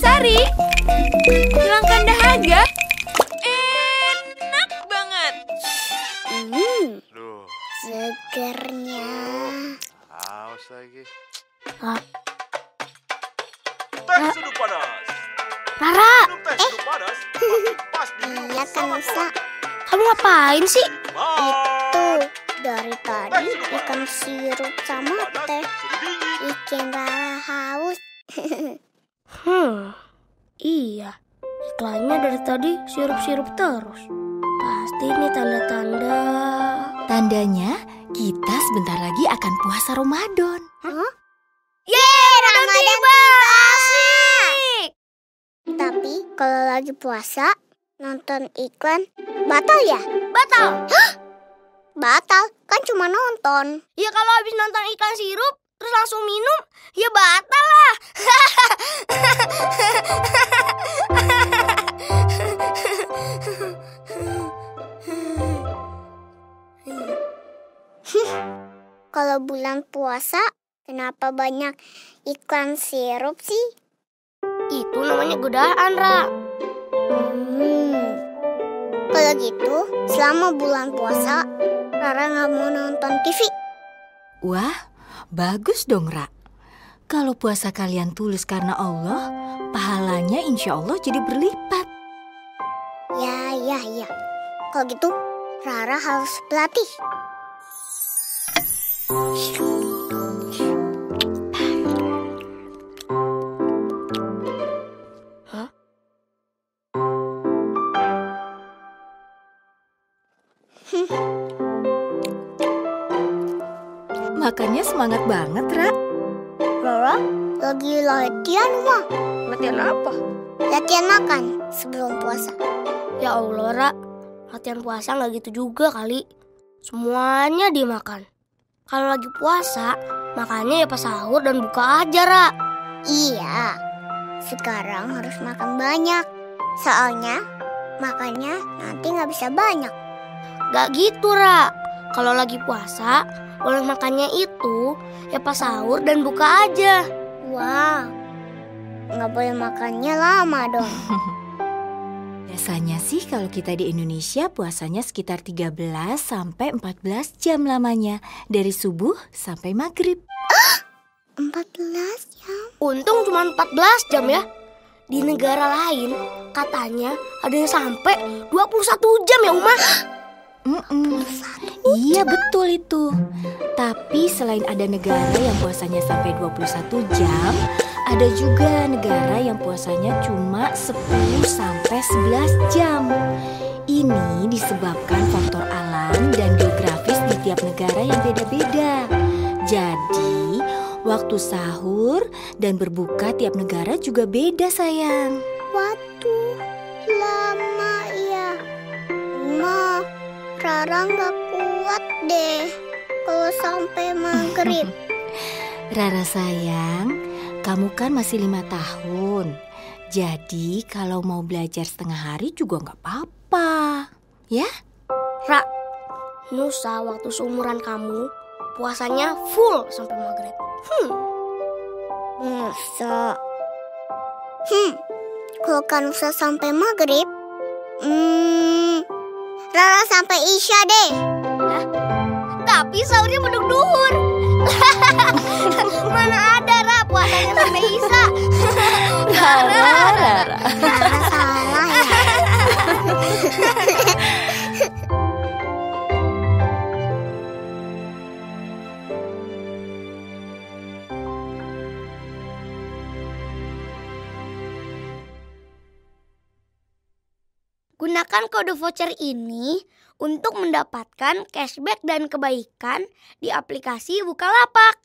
Intisari. Hilangkan dahaga. Enak banget. Hmm, Duh, segernya. haus lagi. Ah. Teh sudah panas. Rara, Minum teh panas. Pas diminum Iya kan Nusa. kamu ngapain sih? Itu dari tadi ikan sirup sama teh bikin Rara haus. Hmm, iya. Iklannya dari tadi sirup-sirup terus. Pasti ini tanda-tanda. Tandanya kita sebentar lagi akan puasa Ramadan. Yeay, Ramadan tiba! Asik! Tapi kalau lagi puasa, nonton iklan batal ya? Batal. Batal, kan cuma nonton. Ya kalau habis nonton iklan sirup, terus langsung minum, ya batal lah. Kalau bulan puasa, kenapa banyak iklan sirup sih? Itu namanya godaan, Ra. Hmm. Kalau gitu, selama bulan puasa, Rara nggak mau nonton TV. Wah, bagus dong, Ra. Kalau puasa kalian tulus karena Allah, pahalanya insya Allah jadi berlipat. Ya, ya, ya. Kalau gitu, Rara harus berlatih. Makanya semangat banget, Ra. Rara lagi latihan mah. Latihan apa? Latihan makan sebelum puasa. Ya Allah, Ra. Latihan puasa nggak gitu juga kali. Semuanya dimakan. Kalau lagi puasa, makannya ya pas sahur dan buka aja, Ra. Iya, sekarang harus makan banyak. Soalnya makannya nanti nggak bisa banyak. Gak gitu, Ra. Kalau lagi puasa, boleh makannya itu ya pas sahur dan buka aja. Wah, nggak boleh makannya lama dong. Biasanya sih kalau kita di Indonesia puasanya sekitar 13 sampai 14 jam lamanya. Dari subuh sampai maghrib. 14 jam. Untung cuma 14 jam ya. Di negara lain katanya ada yang sampai 21 jam ya, Uma. Mm-mm. Iya betul itu. Tapi selain ada negara yang puasanya sampai 21 jam, ada juga negara yang puasanya cuma 10 sampai 11 jam. Ini disebabkan faktor alam dan geografis di tiap negara yang beda-beda. Jadi, waktu sahur dan berbuka tiap negara juga beda, sayang. Waduh, Rara nggak kuat deh kalau sampai maghrib. Rara sayang, kamu kan masih lima tahun. Jadi kalau mau belajar setengah hari juga nggak apa-apa. Ya? Ra, Nusa waktu seumuran kamu puasanya full sampai maghrib. Hmm, Masa? Hmm, kalau kan usah sampai maghrib, hmm, Rara sampai Isya deh. tapi sahurnya beduk duhur. Mana ada Ra puasanya sampai Isa. Rara, Rara. Gunakan kode voucher ini untuk mendapatkan cashback dan kebaikan di aplikasi Bukalapak.